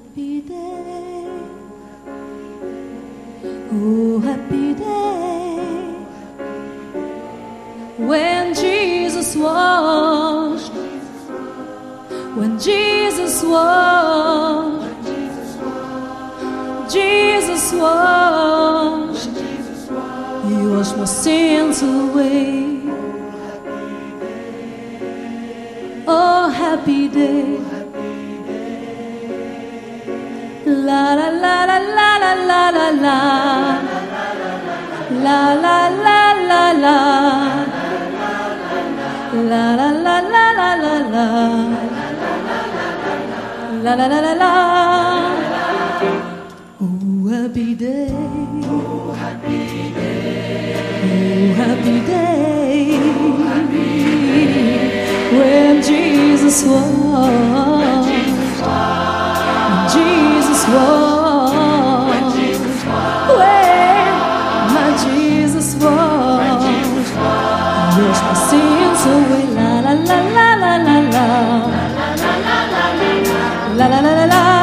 Happy day. Oh, happy day. When Jesus washed. When Jesus washed. Jesus washed. He washed my sins away. Oh, happy day. La la la la la la la la la. La la la la la. La la la la la la la. La la la la la. Oh, happy day. Oh, happy day. Oh, happy day. When Jesus was. La la la la.